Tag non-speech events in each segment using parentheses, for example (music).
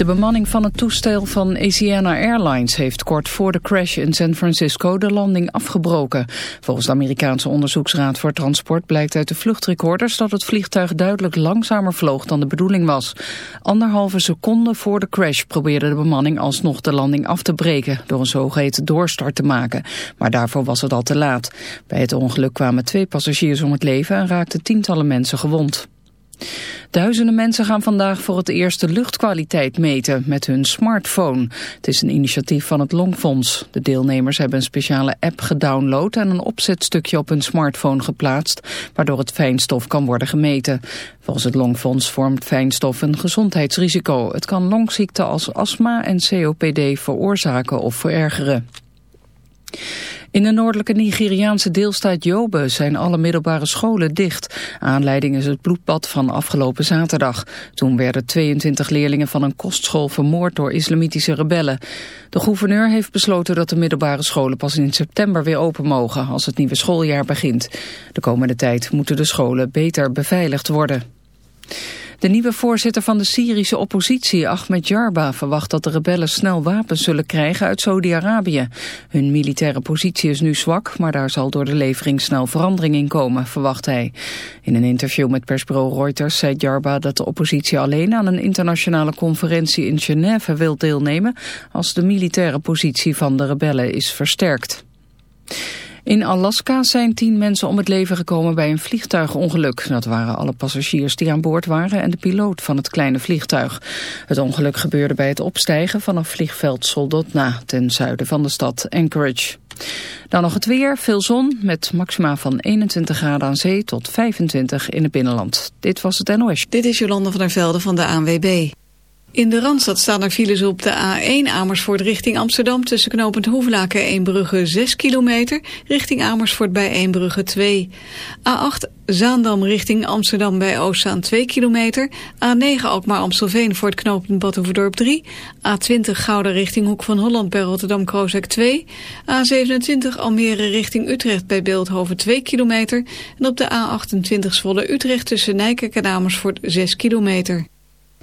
De bemanning van het toestel van Asiana Airlines heeft kort voor de crash in San Francisco de landing afgebroken. Volgens de Amerikaanse onderzoeksraad voor transport blijkt uit de vluchtrecorders dat het vliegtuig duidelijk langzamer vloog dan de bedoeling was. Anderhalve seconde voor de crash probeerde de bemanning alsnog de landing af te breken door een zogeheten doorstart te maken. Maar daarvoor was het al te laat. Bij het ongeluk kwamen twee passagiers om het leven en raakten tientallen mensen gewond. Duizenden mensen gaan vandaag voor het eerst de luchtkwaliteit meten met hun smartphone. Het is een initiatief van het Longfonds. De deelnemers hebben een speciale app gedownload en een opzetstukje op hun smartphone geplaatst, waardoor het fijnstof kan worden gemeten. Volgens het Longfonds vormt fijnstof een gezondheidsrisico. Het kan longziekten als astma en COPD veroorzaken of verergeren. In de noordelijke Nigeriaanse deelstaat Yobe zijn alle middelbare scholen dicht. Aanleiding is het bloedbad van afgelopen zaterdag. Toen werden 22 leerlingen van een kostschool vermoord door islamitische rebellen. De gouverneur heeft besloten dat de middelbare scholen pas in september weer open mogen als het nieuwe schooljaar begint. De komende tijd moeten de scholen beter beveiligd worden. De nieuwe voorzitter van de Syrische oppositie, Ahmed Jarba, verwacht dat de rebellen snel wapens zullen krijgen uit Saudi-Arabië. Hun militaire positie is nu zwak, maar daar zal door de levering snel verandering in komen, verwacht hij. In een interview met persbureau Reuters zei Jarba dat de oppositie alleen aan een internationale conferentie in Genève wil deelnemen als de militaire positie van de rebellen is versterkt. In Alaska zijn tien mensen om het leven gekomen bij een vliegtuigongeluk. Dat waren alle passagiers die aan boord waren en de piloot van het kleine vliegtuig. Het ongeluk gebeurde bij het opstijgen vanaf vliegveld Soldotna ten zuiden van de stad Anchorage. Dan nog het weer, veel zon met maxima van 21 graden aan zee tot 25 in het binnenland. Dit was het NOS. Dit is Jolanda van der Velde van de ANWB. In de Randstad staan er files op de A1 Amersfoort richting Amsterdam... tussen knooppunt Hoevelaken en Eembrugge 6 kilometer... richting Amersfoort bij Eembrugge 2. A8 Zaandam richting Amsterdam bij Oostzaan 2 kilometer. A9 Alkmaar-Amstelveen voor het knooppunt Batuverdorp 3. A20 Gouda richting Hoek van Holland bij Rotterdam-Krooswijk 2. A27 Almere richting Utrecht bij Beeldhoven 2 kilometer. En op de A28 Zwolle Utrecht tussen Nijkerk en Amersfoort 6 kilometer.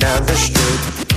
down the street.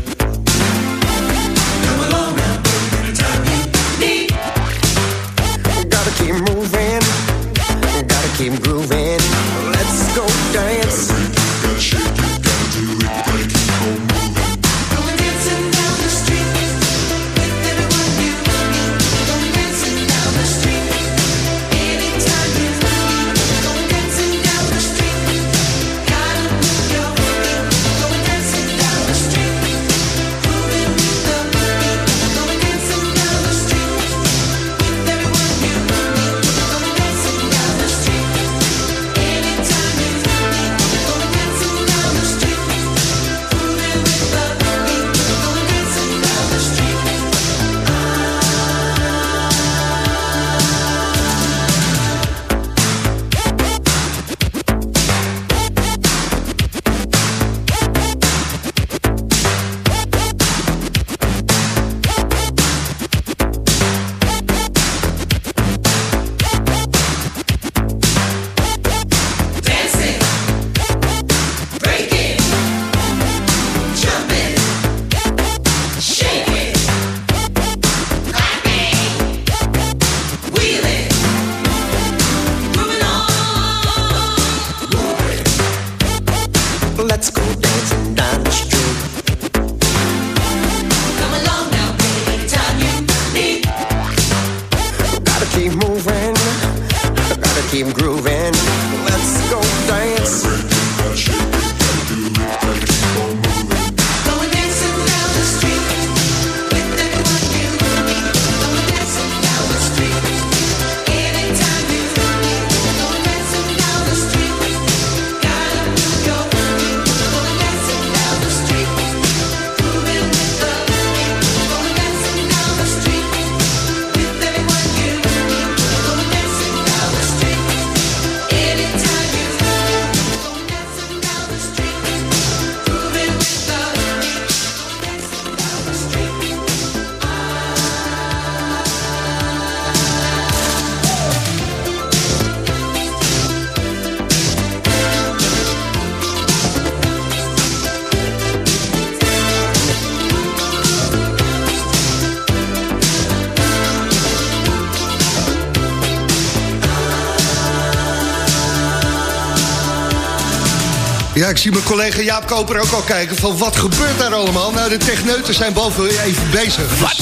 ik zie mijn collega Jaap Koper ook al kijken van wat gebeurt daar allemaal. Nou, de techneuten zijn boven even bezig. Dus wat?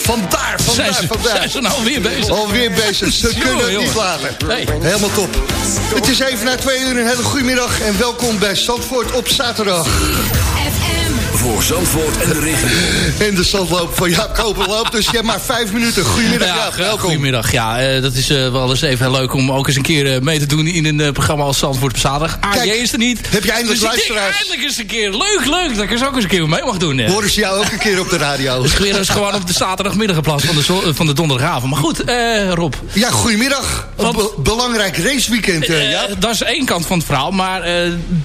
vandaar, vandaar, zijn ze. Zijn nou alweer bezig? Alweer bezig. Ze kunnen het niet laten. Helemaal top. Het is even na twee uur. Een hele goede middag en welkom bij Zandvoort op zaterdag. Zandvoort en de regio. (laughs) En de zandloop van Jaap Koper loopt, dus je hebt maar vijf minuten. Goedemiddag Ja, Jaap, welkom. Goedemiddag. Ja, eh, dat is eh, wel eens even leuk om ook eens een keer eh, mee te doen in een eh, programma als Zandvoort op zaterdag. AJ Kijk, is er niet. heb je eindelijk dus ik denk luisteraars? eindelijk eens een keer. Leuk, leuk. Dat ik er ook eens een keer mee mag doen. eh. Horen ze jou ook een keer op de radio? (laughs) Dus weer eens gewoon op de zaterdagmiddag in plaats van de, zo- van de donderdagavond. Maar goed, eh, Rob. Ja, goedemiddag. Een Want- be- belangrijk raceweekend, Jaap. dat is één kant van het verhaal. Maar eh,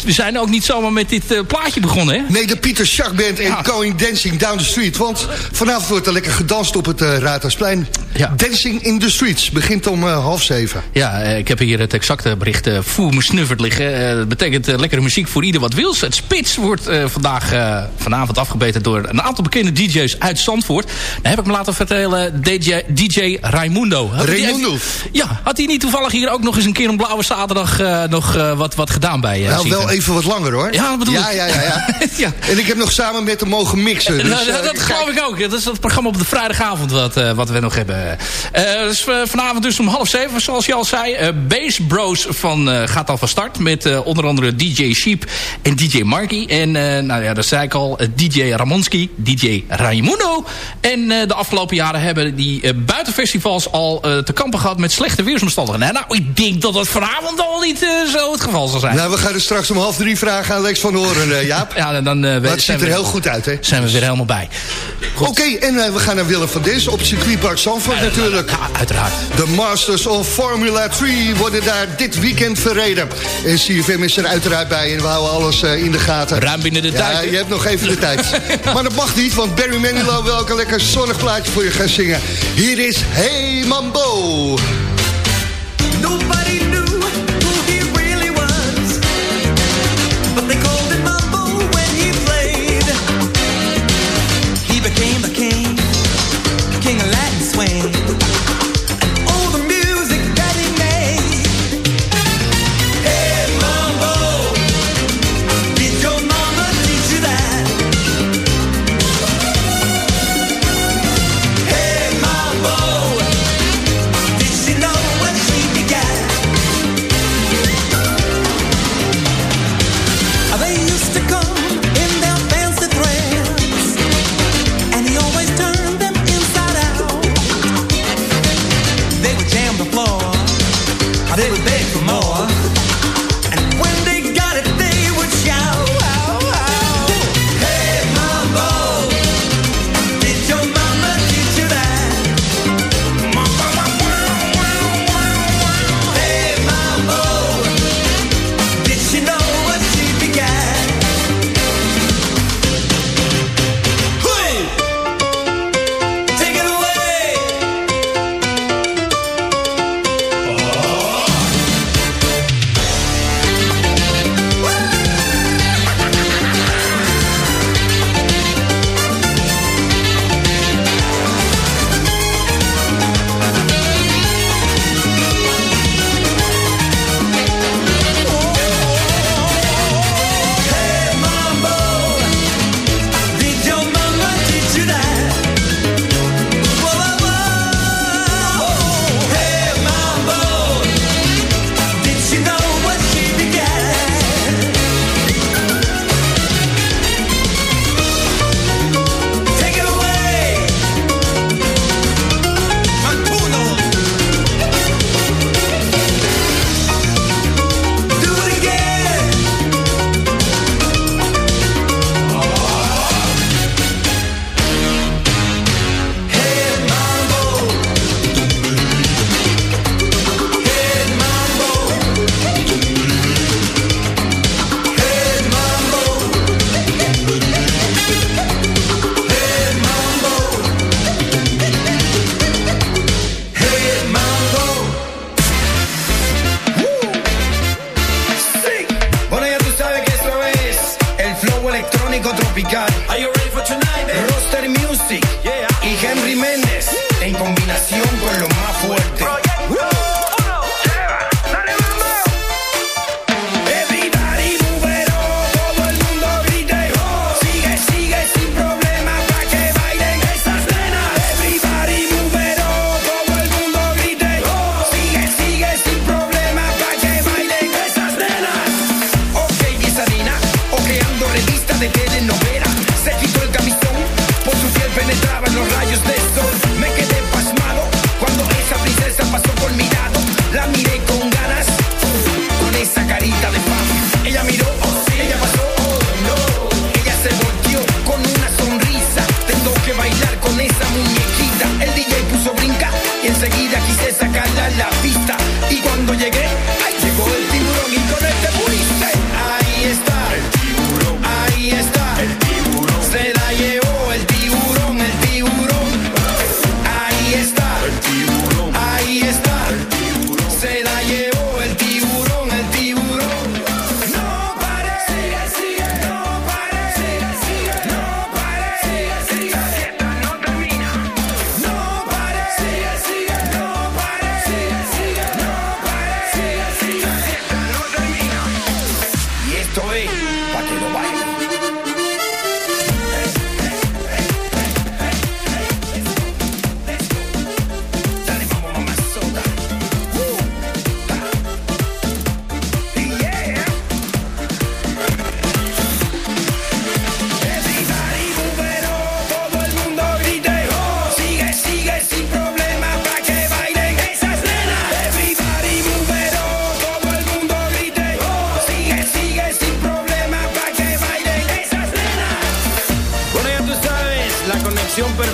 we zijn ook niet zomaar met dit plaatje begonnen. Hè? Nee, de Pieter Schack En. Going Dancing Down the Street. Want vanavond wordt er lekker gedanst op het Raadhuisplein. Ja. Dancing in the Streets begint om eh, half zeven. Ja, eh, ik heb hier het exacte bericht eh, voor me snufferd liggen. Dat betekent lekkere muziek voor ieder wat wils. Het Spits wordt vandaag, vanavond afgebeten door een aantal bekende DJ's uit Zandvoort. Dan heb ik me laten vertellen, DJ, DJ Raimundo. Had Raimundo? Ja, had hij niet toevallig hier ook nog eens een keer een blauwe zaterdag nog wat, wat gedaan bij nou, wel even wat langer hoor. Ja, dat bedoel ja, ik. ja, ja, ja. (laughs) ja. En ik heb nog samen met hem mogen mixen. (laughs) Dus, Nou, dat geloof ik ook. Dat is het programma op de vrijdagavond wat, wat we nog hebben. Eh, dus eh, vanavond dus om half zeven, zoals je al zei. Eh Bass Bros van, eh, gaat al van start. Met eh, onder andere DJ Sheep en DJ Marky. En eh, nou ja, dat zei ik al. eh, DJ Ramonski, DJ Raimundo. En eh, de afgelopen jaren hebben die eh, buitenfestivals al eh, te kampen gehad met slechte weersomstandigheden. Nou, ik denk dat dat vanavond al niet eh, zo het geval zal zijn. Nou, we gaan er straks om half drie vragen aan Lex van Horen, eh, Jaap. (laughs) ja, dan, dan, eh, Maar het zijn ziet er heel goed uit, hè? Zijn we weer helemaal bij. Oké, en eh, we gaan naar Willem van Dis op circuitpark Zandvoort natuurlijk. Ja, uiteraard. De Masters of Formula 3 worden daar dit weekend verreden. En CFM is er uiteraard bij en we houden alles eh, in de gaten. Ruim binnen de ja, tijd, hè? je hebt nog even de tijd. (laughs) maar dat mag niet, want Barry Manilow wil ook een lekker zonnig plaatje voor je gaan zingen. Hier is Hey Mambo. Nobody rico tropical.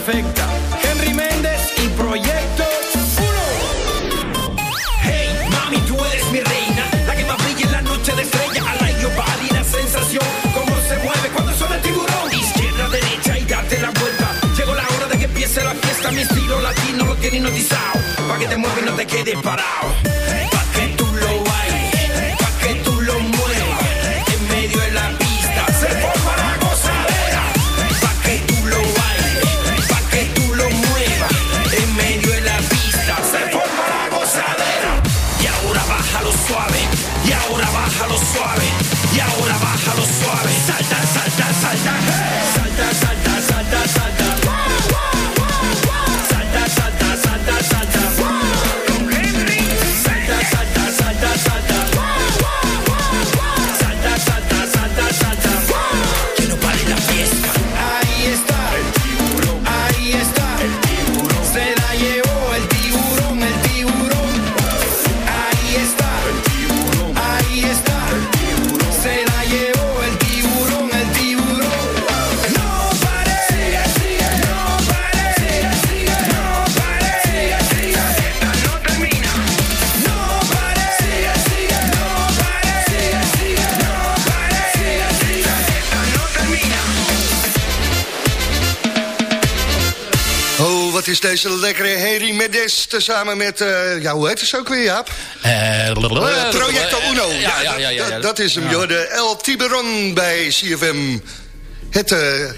Perfecta. Henry Méndez y Proyecto 1. Hey, mami, tú eres mi reina, la que más brilla en la noche de estrella. Like your body, la sensación, cómo se mueve cuando suena el tiburón. Izquierda, derecha y date la vuelta. Llegó la hora de que empiece la fiesta, mi estilo latino lo tiene hipnotizado. Pa' que te muevas y no te quedes parado. Deze lekkere Harry Mendes tezamen met, eh, ja, hoe heet het ook weer, Jaap? Eh, Eh, Projecto Uno. Ja, ja, ja. ja, dat, is hem, joh. De El Tiburon bij CFM. Het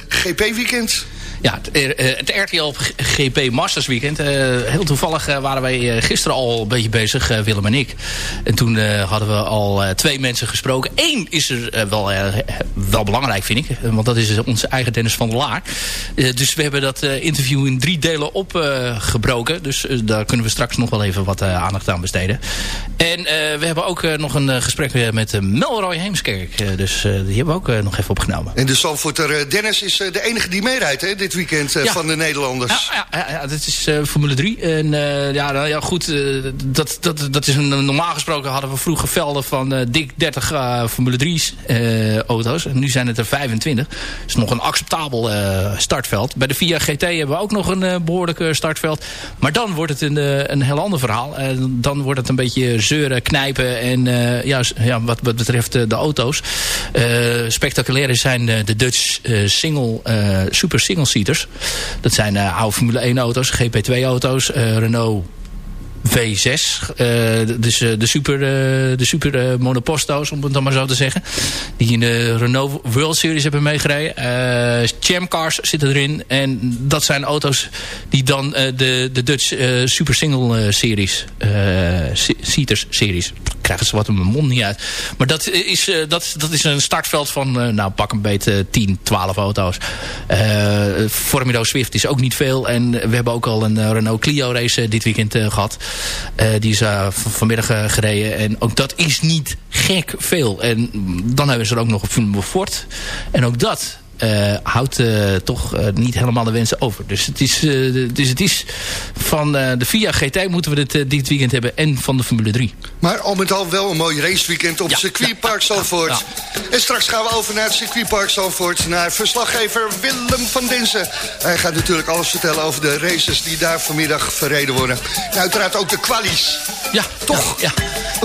GP-weekend. Ja, het, eh, RTL GP Masters Weekend. Eh, heel toevallig eh, waren wij gisteren al een beetje bezig, Willem en ik. En toen hadden we al twee mensen gesproken. Eén is er wel, wel belangrijk, vind ik. Want dat is onze eigen Dennis van der Laar. Dus we hebben dat interview in drie delen opgebroken. dus daar kunnen we straks nog wel even wat aandacht aan besteden. En we hebben ook nog een gesprek met Melroy Heemskerk. Dus die hebben we ook nog even opgenomen. En de Zandvoorter Dennis is de enige die meerijdt, hè, dit weekend eh, Ja. van de Nederlanders. Ja, ja, ja, dit is eh, Formule 3. En eh, ja, nou, ja, goed, eh, dat, dat, dat is een, normaal gesproken hadden we vroeger velden van eh, dik 30 eh, Formule 3 eh, auto's. En nu zijn het er 25. Dat is nog een acceptabel eh, startveld. Bij de VIA GT hebben we ook nog een eh, behoorlijk eh, startveld. Maar dan wordt het een, eh, een heel ander verhaal. Eh, dan wordt het een beetje zeuren, knijpen. En eh, ja, ja, wat, wat betreft eh, de auto's. Eh spectaculaire zijn eh, de Dutch eh, single, eh, super single Dat zijn eh, oude Formule 1 auto's, GP2 auto's, eh, Renault V6. eh, dus de super, de super monoposto's, om het dan maar zo te zeggen. Die in de Renault World Series hebben meegereden. Chamcars zitten erin. En dat zijn auto's die dan de, de Dutch Super Single Series, se- Seaters Series, krijgen ze wat in mijn mond niet uit. Maar dat is, eh, dat, is een startveld van, eh, nou pak een beet, eh, 10, 12 auto's. Eh Formido Swift is ook niet veel. En we hebben ook al een eh, Renault Clio race eh, dit weekend eh, gehad. Eh, die is eh, vanmiddag eh, gereden. En ook dat is niet gek veel. En dan hebben ze er ook nog een Ford. En ook dat eh, houdt eh, toch eh, niet helemaal de wensen over. Dus het is, dus het is van de VIA GT moeten we dit, dit weekend hebben. En van de Formule 3. Maar al met al wel een mooi raceweekend op circuitpark Zandvoort. En straks gaan we over naar het circuitpark Zandvoort... naar verslaggever Willem van Densen. Hij gaat natuurlijk alles vertellen over de races die daar vanmiddag verreden worden. En uiteraard ook de kwalies. Ja, toch? Ja,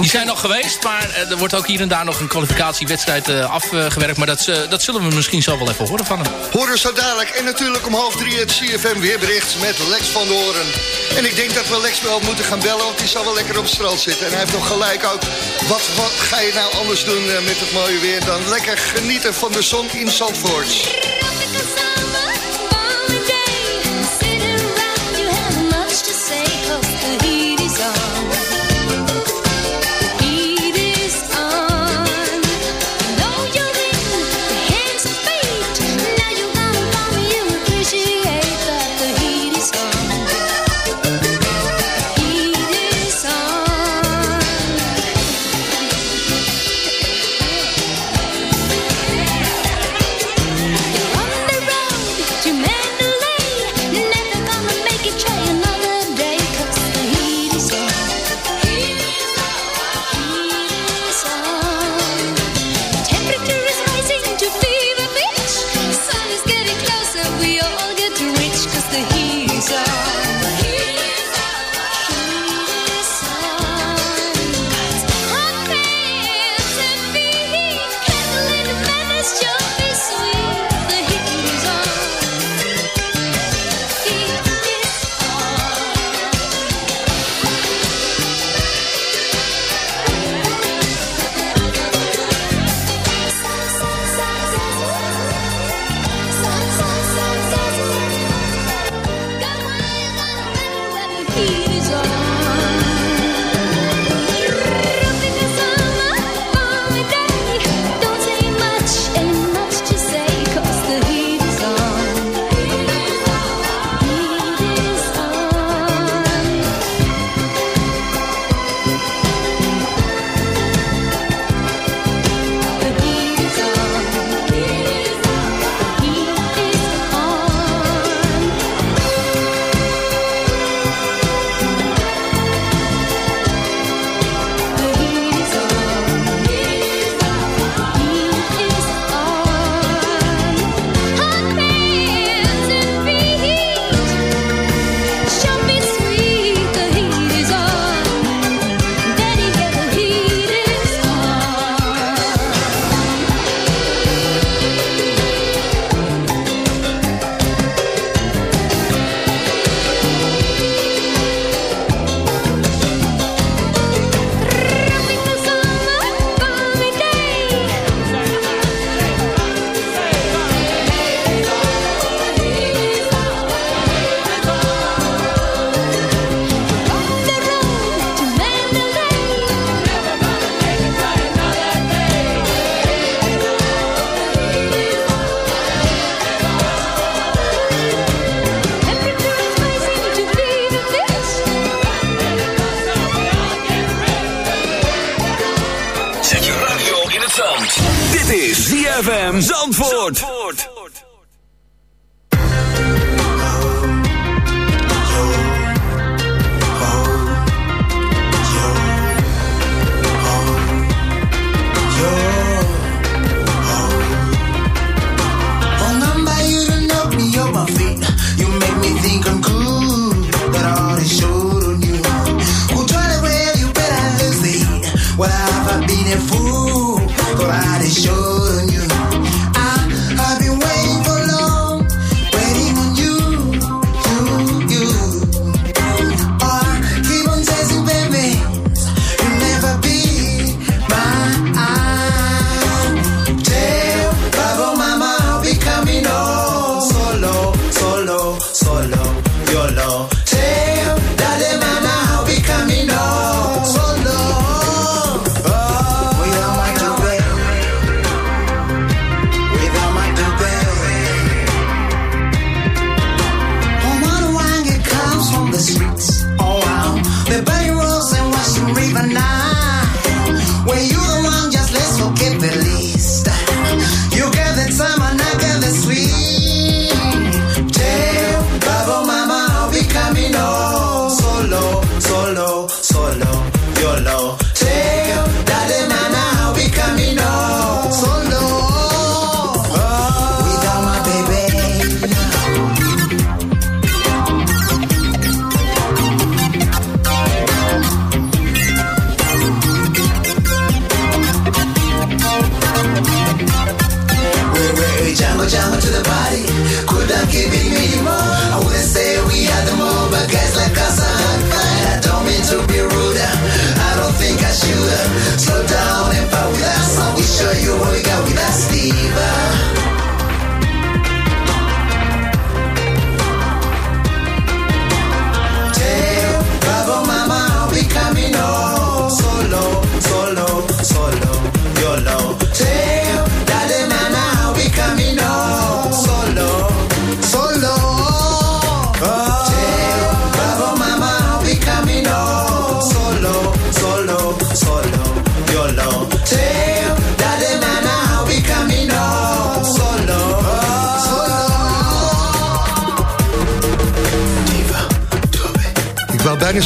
Die zijn nog geweest, maar er wordt ook hier en daar nog een kwalificatiewedstrijd afgewerkt. Maar dat, dat zullen we misschien zo wel even horen van hem. Horen zo dadelijk. En natuurlijk om half drie het CFM weerbericht met Lex van de Hoorn. En ik denk dat we Lex wel moeten gaan bellen, want die zal wel lekker op het strand zitten. En hij heeft nog gelijk ook. Wat, wat ga je nou anders doen eh, met het mooie weer dan lekker genieten van de zon in Zandvoort?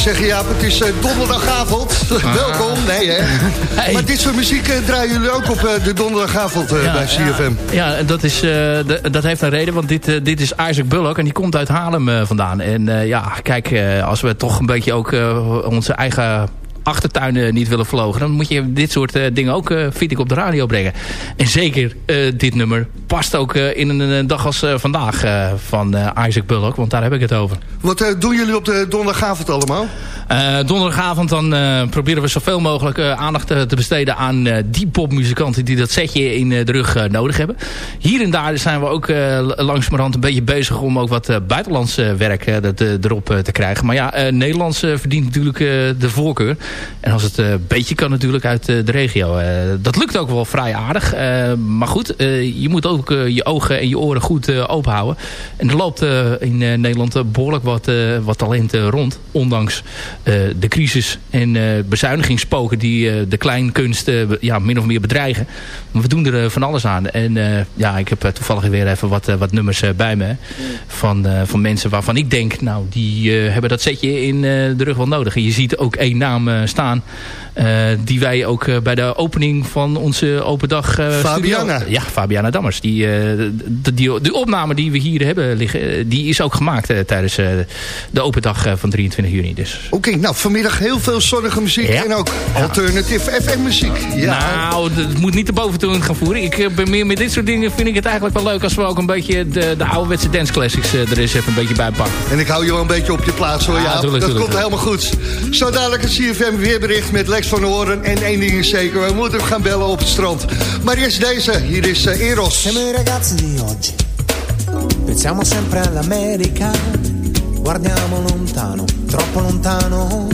Bijna zeggen, ja, het is eh, donderdagavond. (laughs) Welkom, nee hè. Maar dit soort muziek eh, draaien jullie ook op eh, de donderdagavond bij CFM. Ja, en dat, is, dat heeft een reden, want dit, dit is Isaac Bullock en die komt uit Haarlem vandaan. En ja, kijk, als we toch een beetje ook onze eigen achtertuinen niet willen verlogen... dan moet je dit soort eh, dingen ook, eh, vind ik, op de radio brengen. En zeker eh, dit nummer past ook in een, een dag als vandaag van Isaac Bullock, want daar heb ik het over. Wat doen jullie op de donderdagavond allemaal? Donderdagavond dan proberen we zoveel mogelijk aandacht te besteden aan die popmuzikanten die dat setje in de rug nodig hebben. Hier en daar zijn we ook langzamerhand een beetje bezig om ook wat buitenlands eh, werk dat, erop te krijgen. Maar ja, Nederlands verdient natuurlijk de voorkeur. En als het eh, een beetje kan natuurlijk uit eh, de regio. Eh, dat lukt ook wel vrij aardig. Maar goed, je moet ook je ogen en je oren goed eh, open houden. En er loopt in Nederland eh, behoorlijk wat, wat talent rond. Ondanks de crisis en bezuinigingsspoken die de kleinkunst ja, min of meer bedreigen. Maar we doen er van alles aan. En ja, ik heb toevallig weer even wat, wat nummers bij me. Van, van mensen waarvan ik denk, nou, die hebben dat setje in de rug wel nodig. En je ziet ook één naam staan. eh, die wij ook eh, bij de opening van onze open dag... eh, Fabiana. studio- ja, Fabiana Dammers. Die, eh, de, die, de opname die we hier hebben liggen, eh, die is ook gemaakt eh, tijdens eh, de open dag eh, van 23 juni. Dus Oké, nou vanmiddag heel veel zonnige muziek en ook alternative FM muziek. Ja. Nou, het moet niet de boventoon gaan voeren. Ik eh, ben meer met dit soort dingen vind ik het eigenlijk wel leuk... als we ook een beetje de, de ouderwetse dance classics eh, er eens even een beetje bij pakken. En ik hou je wel een beetje op je plaats hoor. Ja, Ja, tuurlijk, dat tuurlijk. komt helemaal goed. Zo dadelijk het CFM weerbericht met Lex van Horen. En één ding is zeker, we moeten gaan bellen op het strand. Maar eerst deze, hier is eh, Eros. Siamo i ragazzi di oggi, pensiamo sempre all'America, guardiamo lontano, troppo lontano.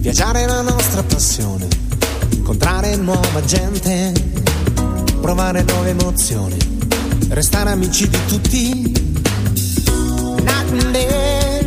Viaggiare è la nostra passione, incontrare nuova gente, provare nuove emozioni, restare amici di tutti. Nakende,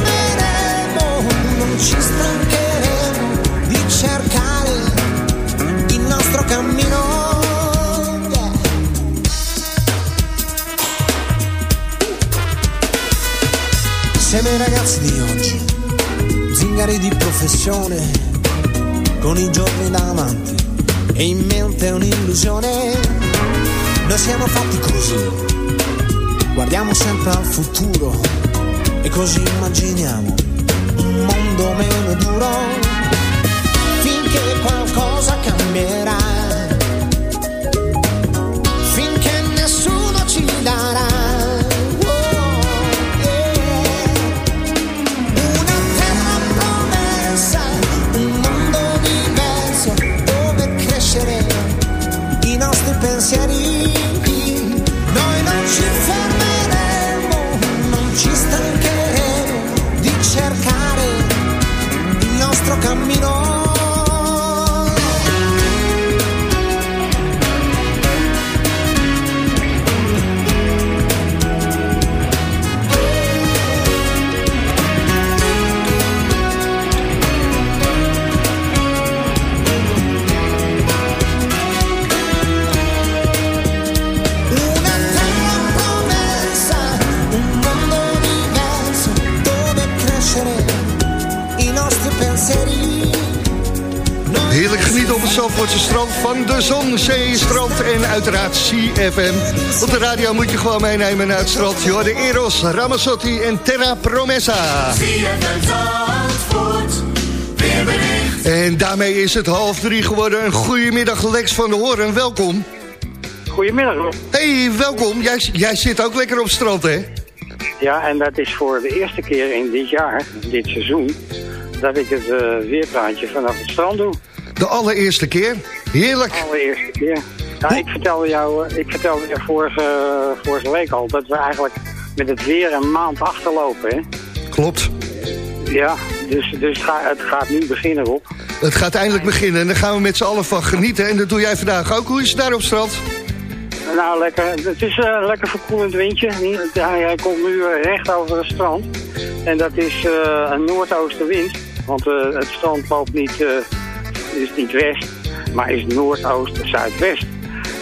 di professione, con i giorni davanti e in mente un'illusione. Noi siamo fatti così, guardiamo sempre al futuro e così immaginiamo un mondo meno duro finché qualcosa cambierà. I nostri Zandvoortse strand van de zon, zee, strand en uiteraard CFM. Op de radio moet je gewoon meenemen naar het strand. Je hoorde Eros, Ramazzotti en Terra Promessa. En daarmee is het half drie geworden. Een goedemiddag Lex van de Hoorn, welkom. Goedemiddag Rob. Hey, welkom. Jij, jij zit ook lekker op het strand, hè? Ja, en dat is voor de eerste keer in dit jaar, dit seizoen, dat ik het eh, weerpraatje vanaf het strand doe. De allereerste keer. Heerlijk. De allereerste keer. Ja, ik vertelde jou, eh, ik vertelde je vorige, vorige week al dat we eigenlijk met het weer een maand achterlopen. Hè? Klopt. Ja, dus, dus het, gaat, het gaat nu beginnen op. Het gaat eindelijk beginnen en daar gaan we met z'n allen van genieten. En dat doe jij vandaag ook. Hoe is het daar op strand? Nou, lekker. Het is een lekker verkoelend windje. Hij, hij komt nu eh, recht over het strand. En dat is eh, een noordoostenwind. Want eh, het strand loopt niet, eh, is niet west, maar is noordoost-zuidwest.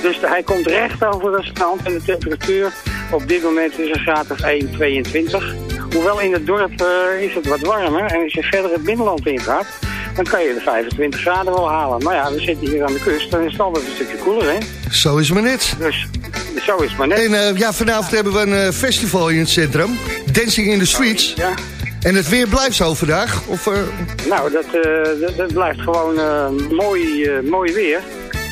Dus hij komt recht over het strand en de temperatuur op dit moment is een graad of 1,22. Hoewel in het dorp eh, is het wat warmer en als je verder het binnenland ingaat, dan kan je de 25 graden wel halen. Maar ja, we zitten hier aan de kust, dan is het altijd een stukje koeler, hè? Zo is maar net. Dus zo is maar net. En eh, ja, vanavond hebben we een eh, festival in het centrum. Dancing in the Streets. Ja. En het weer blijft zo vandaag? Of, eh, Nou, dat, eh, dat, dat blijft gewoon eh, mooi, mooi weer.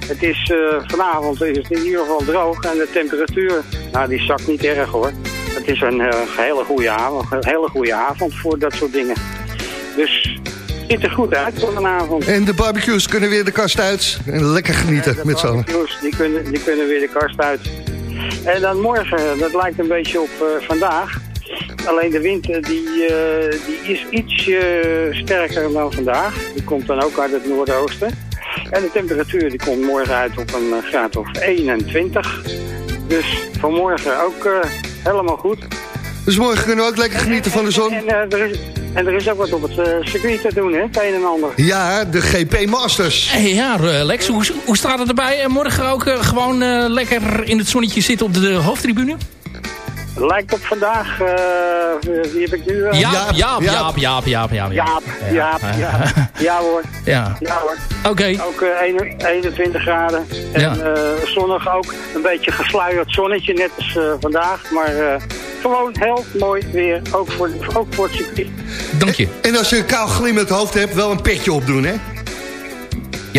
Het is vanavond is het in ieder geval droog en de temperatuur, nou die zakt niet erg hoor. Het is een hele goede avond, een hele goede avond voor dat soort dingen. Dus het ziet er goed uit voor vanavond. En de barbecues kunnen weer de kast uit. En lekker genieten met z'n allen. barbecues, Die kunnen, die kunnen weer de kast uit. En dan morgen, dat lijkt een beetje op vandaag. Alleen de wind eh, die, eh, die is iets eh, sterker dan vandaag. Die komt dan ook uit het noordoosten. En de temperatuur die komt morgen uit op een graad of 21. Dus vanmorgen ook eh, helemaal goed. Dus morgen kunnen we ook lekker genieten van de zon. En, er, is, en er is ook wat op het circuit te doen, hè? Het een en ander. Ja, de GP Masters. Hey, ja, Lex, hoe, hoe staat het erbij? En morgen ook gewoon eh, lekker in het zonnetje zitten op de hoofdtribune? Lijkt op vandaag, eh, wie heb ik nu? eh? Jaap, Jaap, Jaap, Jaap, Jaap, Jaap. Jaap, Jaap, ja. Ja hoor. Ja. Ja hoor. Oké. Ook eh, 1 21 graden. En Ja. eh, zonnig ook. Een beetje gesluierd zonnetje, net als eh, vandaag. Maar eh, gewoon heel mooi weer. Ook voor, ook voor het circuit. Dank je. En als je een kaal glimmend hoofd hebt, wel een petje opdoen, hè?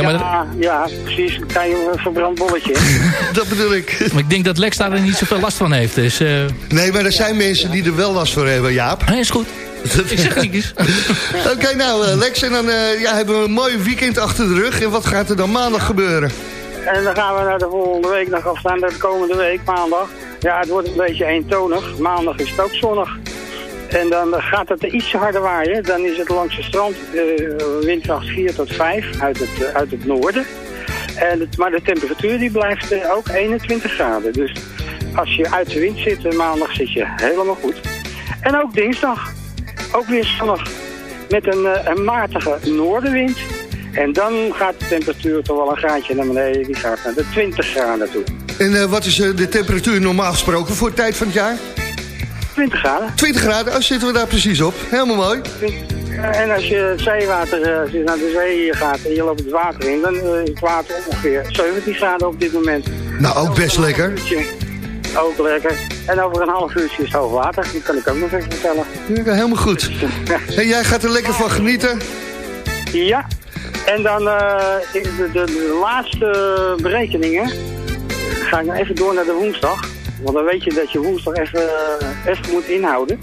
Ja, maar ja, ja, precies. Dan krijg je een verbrand bolletje. (laughs) dat bedoel ik. Maar ik denk dat Lex daar niet zoveel last van heeft. Dus, eh Nee, maar er zijn mensen die er wel last voor hebben, Jaap. Hij is goed. (laughs) Ik zeg niks. (laughs) Oké, nou eh, Lex, en dan eh, ja, hebben we een mooi weekend achter de rug. En wat gaat er dan maandag gebeuren? En dan gaan we naar de volgende week nog afstaan. De komende week, maandag. Ja, het wordt een beetje eentonig. Maandag is het ook zonnig. En dan gaat het iets harder waaien. Dan is het langs het strand eh, windkracht 4 tot 5 uit het, eh, uit het noorden. En het, maar de temperatuur die blijft eh, ook 21 graden. Dus als je uit de wind zit, maandag zit je helemaal goed. En ook dinsdag. Ook weer zonnig. Met een, een matige noordenwind. En dan gaat de temperatuur toch wel een graadje naar beneden. Die gaat naar de 20 graden toe. En wat is de temperatuur normaal gesproken voor de tijd van het jaar? 20 graden. 20 graden, oh, zitten we daar precies op. Helemaal mooi. En als je het zeewater, eh, als je naar de zee gaat en je loopt het water in, dan eh, is het water ongeveer 17 graden op dit moment. Nou, ook best lekker. Uurtje, Ook lekker. En over een half uurtje is het hoog water. Die kan ik ook nog even vertellen. Ja, helemaal goed. (laughs) En jij gaat er lekker van genieten. Ja. En dan eh, de, de, de laatste berekeningen ga ik nog even door naar de woensdag. Want dan weet je dat je woensdag even, eh, even moet inhouden.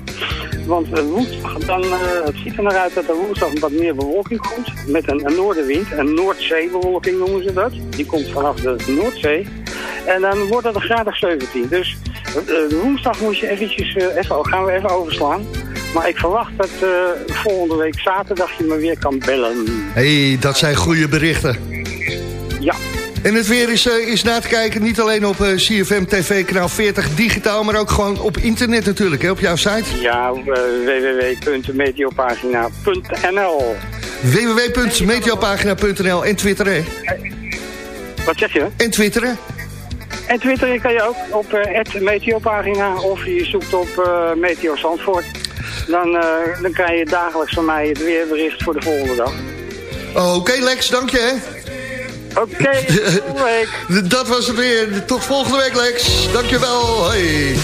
Want eh, woensdag, dan, eh, het ziet er naar uit dat er woensdag wat meer bewolking komt. Met een, een noordenwind, een Noordzeebewolking noemen ze dat. Die komt vanaf de Noordzee. En dan wordt het een graad of 17. Dus woensdag moet je eventjes, even, gaan we even overslaan. Maar ik verwacht dat volgende week zaterdag je me weer kan bellen. hey, dat zijn goede berichten. Ja. En het weer is, eh, is na te kijken, niet alleen op eh, CFM TV kanaal 40 digitaal, maar ook gewoon op internet natuurlijk, hè, op jouw site. Ja, eh, www.meteopagina.nl www.meteopagina.nl en Twitter, hè? Wat zeg je? En Twitter, hè? En Twitter kan je ook op uh, Meteopagina of je zoekt op Meteo Zandvoort. Dan, dan krijg je dagelijks van mij het weerbericht voor de volgende dag. Oké Lex, dank je, Oké, (laughs) volgende week. Dat was het weer. Tot volgende week, Lex. Dankjewel. Hoi.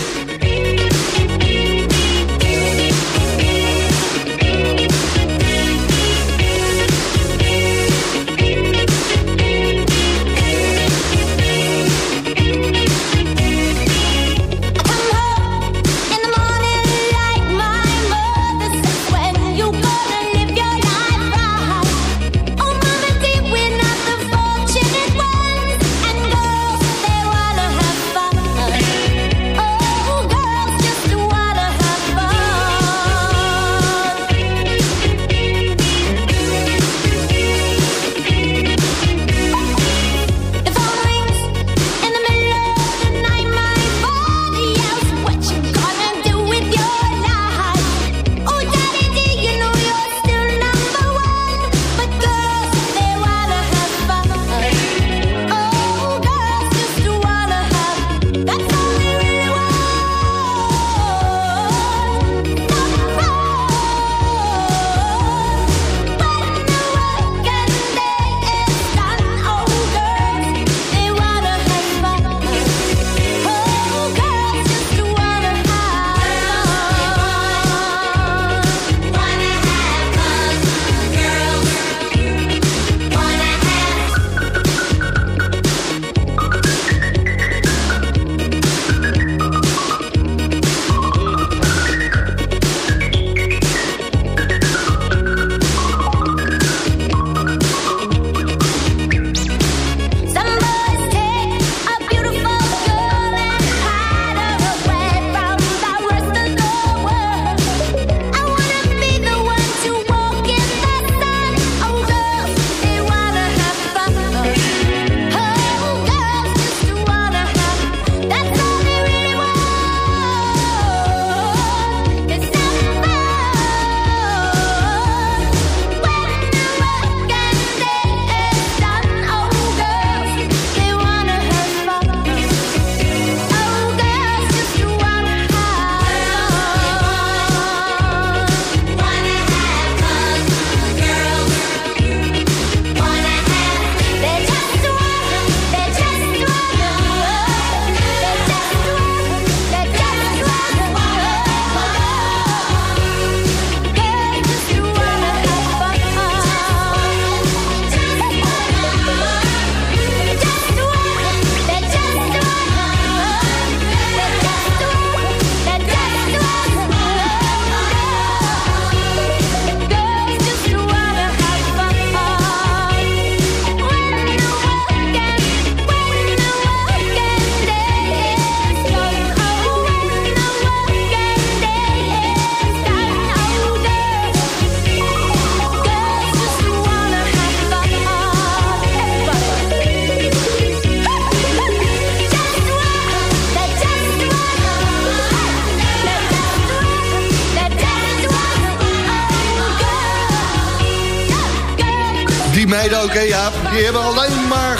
Oké, hè Jaap? Die hebben alleen maar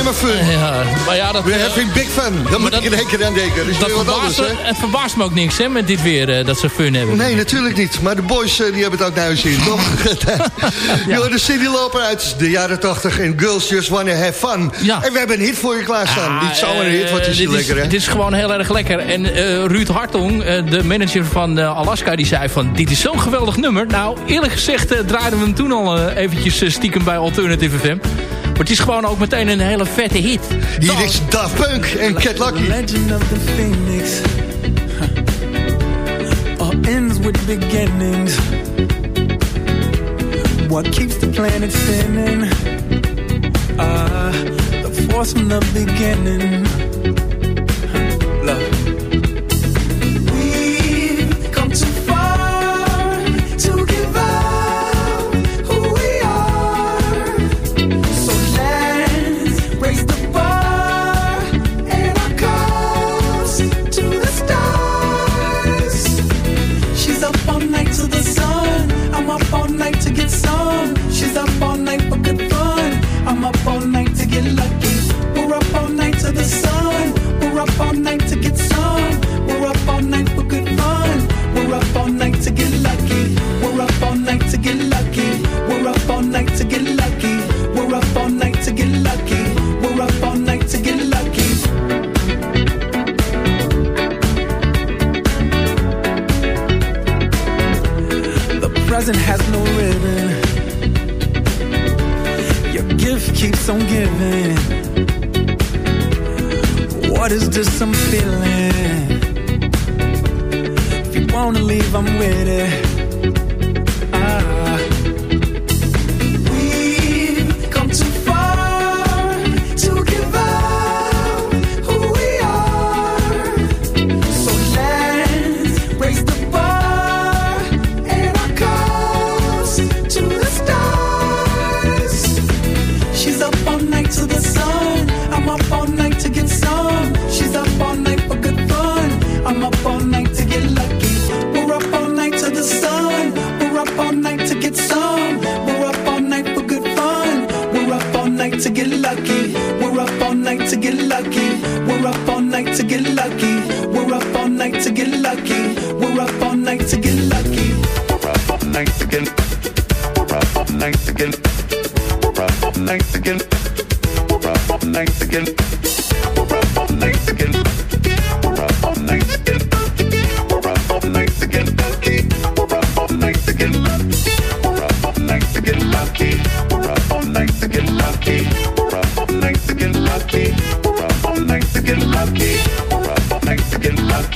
ja, maar ja, dat, We hebben eh, having big fun. Dan moet ik in één keer aan denken. Dus dat het verbaast me ook niks hè, met dit weer eh, dat ze fun hebben. Nee, natuurlijk niet. Maar de boys eh, die hebben het ook naar huis in, (laughs) toch? ja. Yo, de cityloper uit de jaren 80 in Girls Just Wanna Have Fun. En we hebben een hit voor je klaarstaan. Ah, niet zomaar een hit, wat is dit lekker? Dit is gewoon heel erg lekker. En Ruud Hartong, de manager van Alaska, die zei van dit is zo'n geweldig nummer. Nou, eerlijk gezegd draaiden we hem toen al eventjes stiekem bij Alternative FM. Het is gewoon ook meteen een hele vette hit. Hier Dan... is Daft Punk en Cat Lucky. Legend of the Phoenix. All ends with beginnings. What keeps the planet spinning? Ah, uh, the force from the beginning.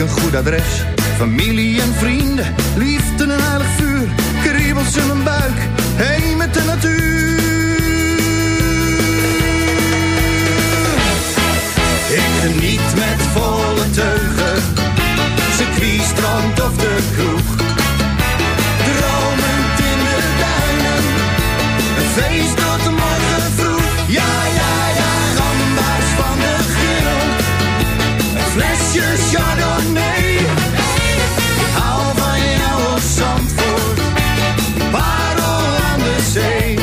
een goed adres. Familie en vrienden, liefde en aardig vuur. Kriebels in mijn buik, heen met de natuur. Chardonnay. Ik hou van jou op Zandvoort, parel aan de zee.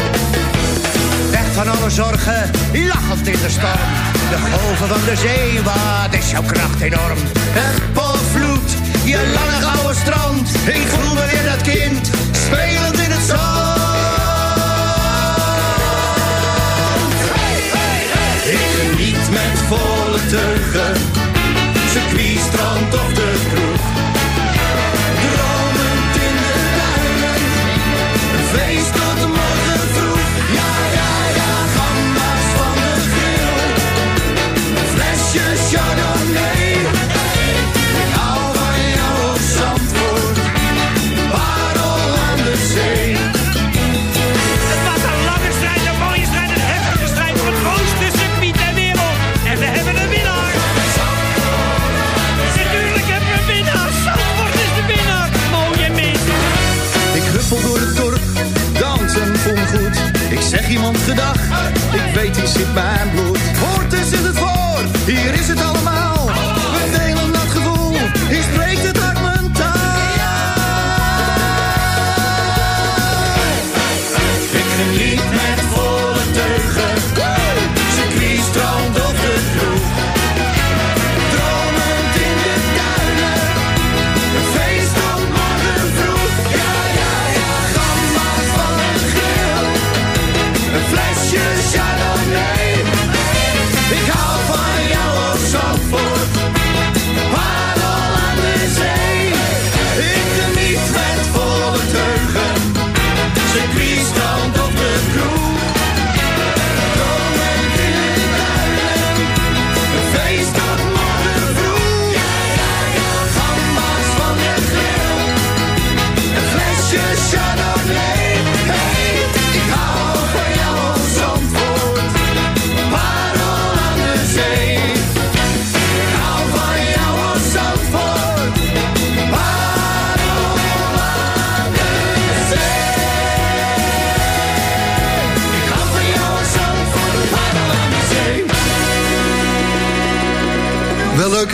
Weg van alle zorgen, lachend in de storm. De golven van de zee, wat is jouw kracht enorm. Het potvloed, je lange gouden strand. Ik voel me weer dat kind, spelend in het zand. Met volle teugen, strand of de kroeg. Iemand gedag, ik weet die zit mijn bloed. Hoort is in het voor, hier is het allemaal.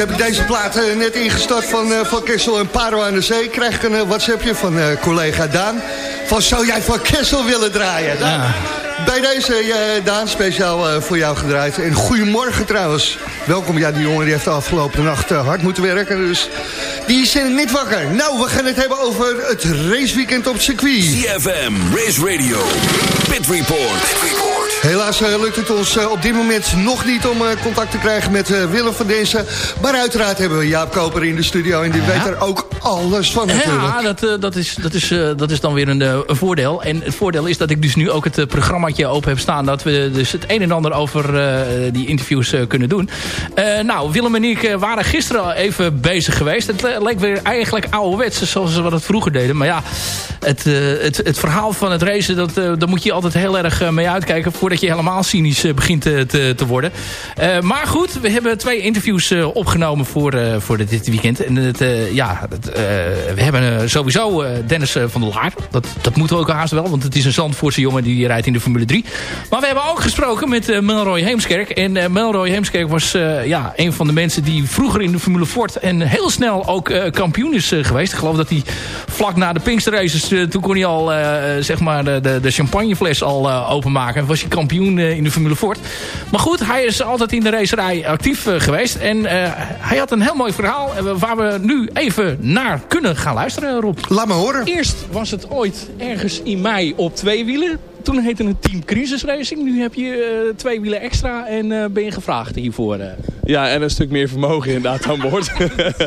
Heb ik deze plaat eh, net ingestart van, eh, van Kessel en Paro aan de Zee. Krijg ik een eh, WhatsAppje van eh, collega Daan. Van zou jij van Kessel willen draaien? Bij deze, eh, Daan, speciaal eh, voor jou gedraaid. En goedemorgen trouwens. Welkom, ja, die jongen die heeft de afgelopen nacht hard moeten werken. Dus die is net wakker. Nou, we gaan het hebben over het raceweekend op het circuit. CFM, Race Radio, Pit Report. Helaas eh, lukt het ons eh, op dit moment nog niet om eh, contact te krijgen met Willem van Densen. Maar uiteraard hebben we Jaap Koper in de studio en die weet er ook alles van natuurlijk. Ja, dat, dat, is, dat, is, dat is dan weer een, een voordeel. En het voordeel is dat ik dus nu ook het programmaatje open heb staan. Dat we dus het een en ander over die interviews kunnen doen. Nou, Willem en ik waren gisteren al even bezig geweest. Het leek weer eigenlijk ouderwets, zoals we dat vroeger deden. Maar ja, het, het, het verhaal van het racen, dat, daar moet je altijd heel erg mee uitkijken... voordat je helemaal cynisch eh, begint te, te, te worden. Eh, maar goed, we hebben twee interviews eh, opgenomen voor, eh, voor dit weekend. En het, eh, ja, het, eh, we hebben eh, sowieso eh, Dennis eh, van der Laar. Dat, dat moeten we ook haast wel, want het is een Zandvoortse jongen die rijdt in de Formule 3. Maar we hebben ook gesproken met eh, Melroy Heemskerk. En eh, Melroy Heemskerk was eh, ja, een van de mensen die vroeger in de Formule Ford... en heel snel ook eh, kampioen is eh, geweest. Ik geloof dat hij vlak na de Pinkster Races... eh, toen kon hij al eh, zeg maar de, de, champagnefles al eh, openmaken. Was hij kampioen eh, in de Formule Ford. Maar goed, hij is altijd in de racerij actief eh, geweest. En eh, hij had een heel mooi verhaal... eh, waar we nu even naar kunnen gaan luisteren, Rob. Laat me horen. Eerst was het ooit ergens in mei op twee wielen. Toen heette het Team Crisis Racing. Nu heb je eh, twee wielen extra en eh, ben je gevraagd hiervoor. eh. Ja, en een stuk meer vermogen inderdaad aan boord.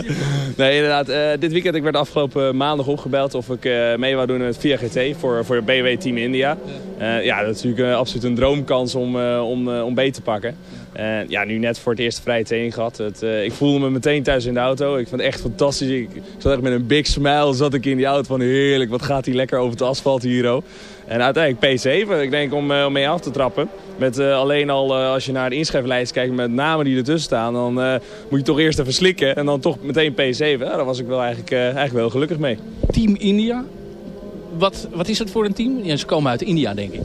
(laughs) nee, inderdaad. dit weekend, ik werd afgelopen maandag opgebeld of ik mee wou doen met Via GT voor, voor BMW Team India. Ja, dat is natuurlijk absoluut een droomkans om, om, om B te pakken. En ja, nu net voor het eerste vrije training gehad. Het, ik voelde me meteen thuis in de auto. Ik vond het echt fantastisch. Ik, ik zat echt met een big smile zat ik in die auto van heerlijk. Wat gaat hij lekker over het asfalt hier. oh. En uiteindelijk P7. Ik denk om, eh, om mee af te trappen. Met eh, alleen al eh, als je naar de inschrijflijst kijkt met namen die ertussen staan. Dan moet je toch eerst even slikken. En dan toch meteen P7. Ja, daar was ik wel eigenlijk, eigenlijk wel gelukkig mee. Team India. Wat, wat is het voor een team? Ja, ze komen uit India, denk ik.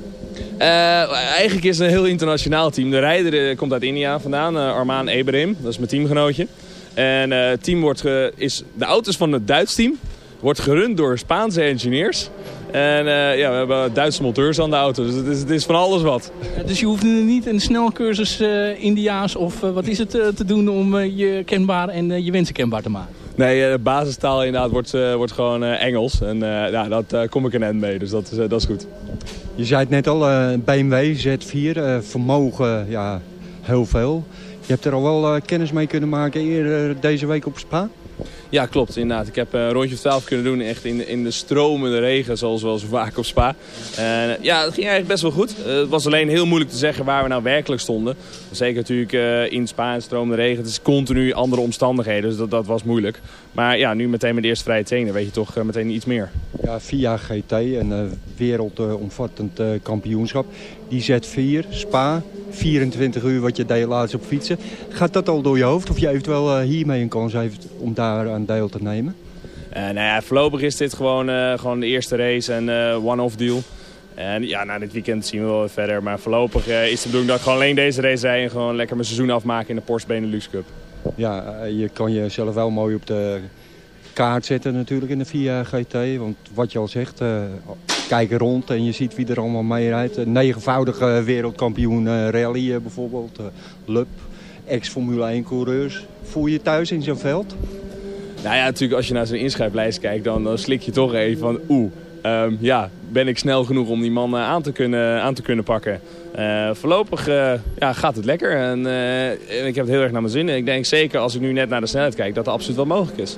Eigenlijk is het een heel internationaal team. De rijder komt uit India vandaan, Armaan Ebrahim. Dat is mijn teamgenootje. En het team wordt is, de auto's van het Duits team wordt gerund door Spaanse engineers. En eh, ja, we hebben Duitse monteurs aan de auto, dus het is, het is van alles wat. Dus je hoeft niet een snelcursus eh Indiaas of eh, wat is het eh, te doen om eh, je kenbaar en eh, je wensen kenbaar te maken? Nee, eh, de basistaal inderdaad wordt, eh, wordt gewoon eh, Engels. En eh, ja, dat eh, kom ik een end mee, dus dat is, eh, dat is goed. Je zei het net al, eh, BMW Z4, eh, vermogen, ja, heel veel. Je hebt er al wel eh, kennis mee kunnen maken eerder deze week op Spa? Ja, klopt, inderdaad. Ik heb eh, een rondje of 12 kunnen doen echt in, in de stromende regen, zoals wel zo vaak op Spa. En eh, ja, het ging eigenlijk best wel goed. Eh, het was alleen heel moeilijk te zeggen waar we nou werkelijk stonden. Zeker natuurlijk in Spa en stromende regen. Het is continu andere omstandigheden, dus dat, was moeilijk. Maar ja, nu meteen met de eerste vrije trainer weet je toch meteen iets meer. Ja, VIA GT, een wereldomvattend kampioenschap. Die Z4, Spa, 24 uur wat je deed laatst op fietsen. Gaat dat al door je hoofd of je eventueel eh, hiermee een kans heeft om daar aan deel te nemen? Eh, nou ja, voorlopig is dit gewoon, eh, gewoon de eerste race en eh, one-off deal. En ja, na dit weekend zien we wel weer verder. Maar voorlopig is de bedoeling dat ik gewoon alleen deze race rijd en gewoon lekker mijn seizoen afmaken in de Porsche Benelux Cup. Ja, je kan jezelf wel mooi op de kaart zetten natuurlijk in de VIA GT. Want wat je al zegt, eh, kijk rond en je ziet wie er allemaal mee rijdt. Een negenvoudige wereldkampioen eh, rally eh, bijvoorbeeld, eh Lub, ex-Formule 1 coureurs. Voel je je thuis in zo'n veld? Nou ja, natuurlijk als je naar zo'n inschrijflijst kijkt, dan, dan slik je toch even van oeh. ehm, ja, ben ik snel genoeg om die man aan, te kunnen, aan te kunnen pakken. Eh, voorlopig eh, ja, gaat het lekker en eh, en ik heb het heel erg naar mijn zin. En ik denk zeker als ik nu net naar de snelheid kijk dat dat absoluut wel mogelijk is.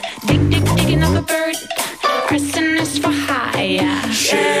yeah. yeah.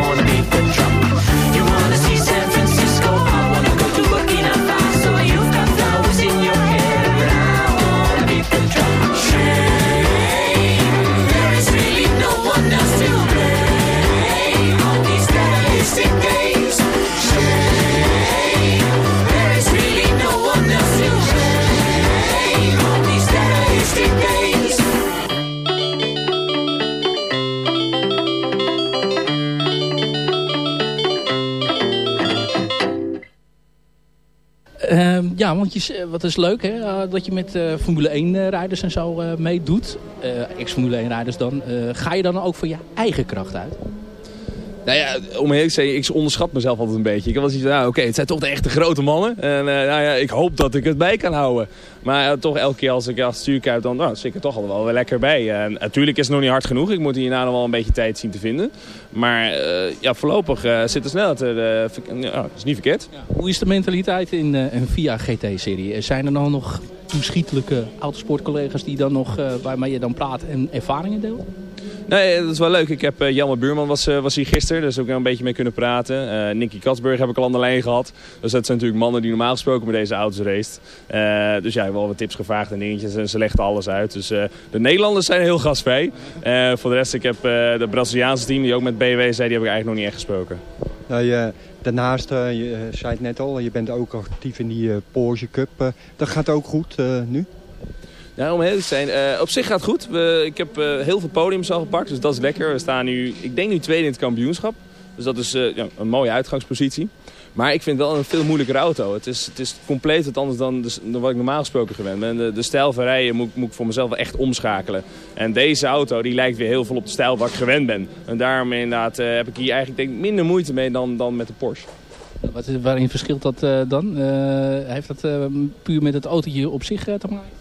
eh, wat is leuk, hè? eh, dat je met eh, Formule 1-rijders en zo eh, meedoet. Ex-Formule 1-rijders dan. Ga je dan ook voor je eigen kracht uit? Nou ja, om eerlijk te zeggen, ik onderschat mezelf altijd een beetje. Ik wel zoiets van, nou oké, het zijn toch de echte grote mannen. En nou ja, ik hoop dat ik het bij kan houden. Maar eh, toch elke keer als ik achter het stuur kijk, dan nou, zit ik er toch altijd wel weer lekker bij. En natuurlijk is het nog niet hard genoeg. Ik moet hierna nog wel een beetje tijd zien te vinden. Maar eh, ja, voorlopig eh, zit de snelheid er. eh, ja, dat is niet verkeerd. Hoe is de mentaliteit in eh, een VIA GT-serie? Zijn er dan nog toeschietelijke autosportcollega's die dan nog, eh, waarmee je dan praat en ervaringen deelt? Nee, dat is wel leuk. Ik heb uh, Jelmer Buurman was, uh, was hier gisteren, dus ook een beetje mee kunnen praten. Uh, Nicky Katsburg heb ik al aan de lijn gehad. Dus dat zijn natuurlijk mannen die normaal gesproken met deze auto's raced. Dus ja, wel wat tips gevraagd en dingetjes en ze legden alles uit. Dus uh, de Nederlanders zijn heel gastvrij. Uh, voor de rest, ik heb uh, de Braziliaanse team die ook met BW zei, die heb ik eigenlijk nog niet echt gesproken. Nou, je, daarnaast, uh, je zei het net al, je bent ook actief in die uh, Porsche Cup. Uh, dat gaat ook goed uh, nu? Ja, om heel te zijn. Uh, op zich gaat het goed. We, ik heb uh, heel veel podiums al gepakt, dus dat is lekker. We staan nu, ik denk nu tweede in het kampioenschap. Dus dat is uh, ja, een mooie uitgangspositie. Maar ik vind het wel een veel moeilijker auto. Het is, het is compleet wat anders dan, dan wat ik normaal gesproken gewend ben. De, de stijl van rijden moet, moet ik voor mezelf wel echt omschakelen. En deze auto die lijkt weer heel veel op de stijl waar ik gewend ben. En daarom inderdaad uh, heb ik hier eigenlijk denk minder moeite mee dan, dan met de Porsche. Wat, waarin verschilt dat uh, dan? Uh, heeft dat puur met het autootje op zich te maken?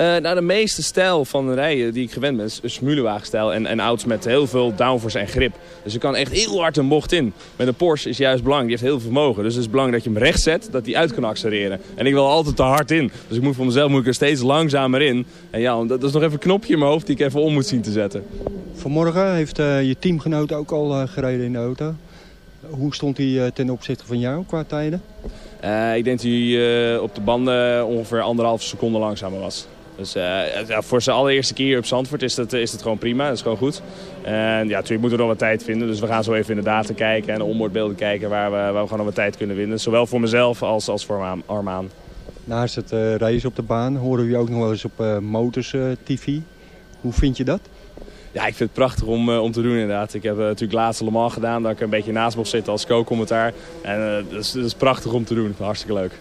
Uh, nou, de meeste stijl van rijden die ik gewend ben is smulewagenstijl en, en auto's met heel veel downforce en grip. Dus je kan echt heel hard een bocht in. Met een Porsche is juist belangrijk, die heeft heel veel vermogen. Dus het is belangrijk dat je hem recht zet, dat hij uit kan accelereren. En ik wil altijd te hard in. Dus ik moet voor mezelf moet ik er steeds langzamer in. En ja, dat is nog even een knopje in mijn hoofd die ik even om moet zien te zetten. Vanmorgen heeft uh, je teamgenoot ook al uh, gereden in de auto. Hoe stond hij ten opzichte van jou qua tijden? Ik denk dat hij op de banden ongeveer anderhalf seconde langzamer was. Dus uh, ja, voor zijn allereerste keer op Zandvoort is het, is gewoon prima. Dat is gewoon goed. En ja, natuurlijk moeten we nog wat tijd vinden. Dus we gaan zo even in de data kijken en de onboardbeelden kijken waar we, waar we gewoon nog wat tijd kunnen winnen. Zowel voor mezelf als, als voor Armaan. Naast het uh, race op de baan horen we je ook nog wel eens op uh, Motors TV. Hoe vind je dat? Ja, ik vind het prachtig om, uh, om te doen inderdaad. Ik heb uh, natuurlijk laatst Le Mans gedaan, dat ik een beetje naast mocht zitten als co-commentaar. En uh, dat, is, dat is prachtig om te doen. Hartstikke leuk.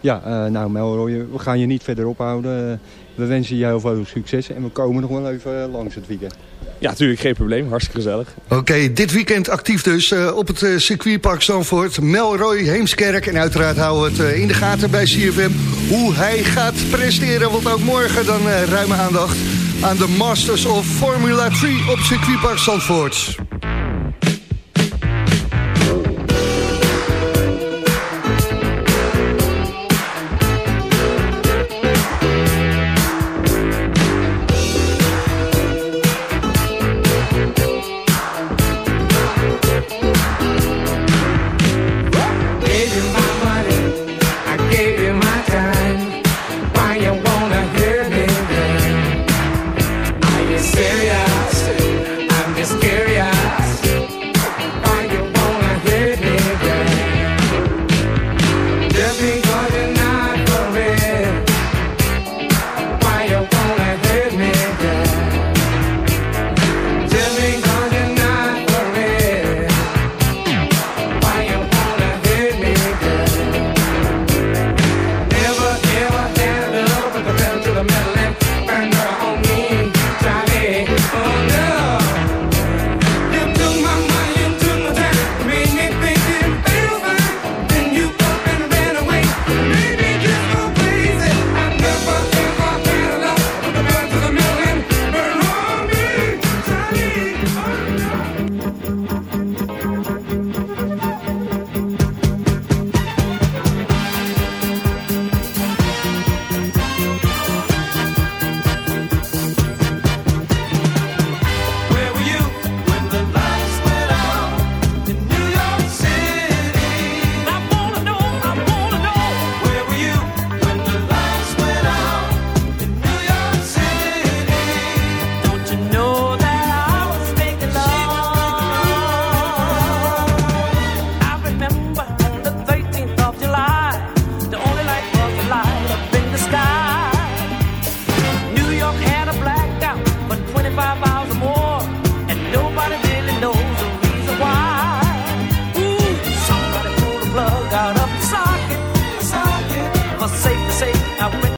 Ja, uh, nou Melroy, we gaan je niet verder ophouden. Uh, we wensen je heel veel succes en we komen nog wel even langs het weekend. Ja, natuurlijk, geen probleem. Hartstikke gezellig. Oké, okay, dit weekend actief dus uh, op het uh, circuitpark Zandvoort. Melroy Heemskerk en uiteraard houden we het uh, in de gaten bij CFM. Hoe hij gaat presteren, want ook morgen dan ruime aandacht aan de Masters of Formula 3 op circuitpark Zandvoort.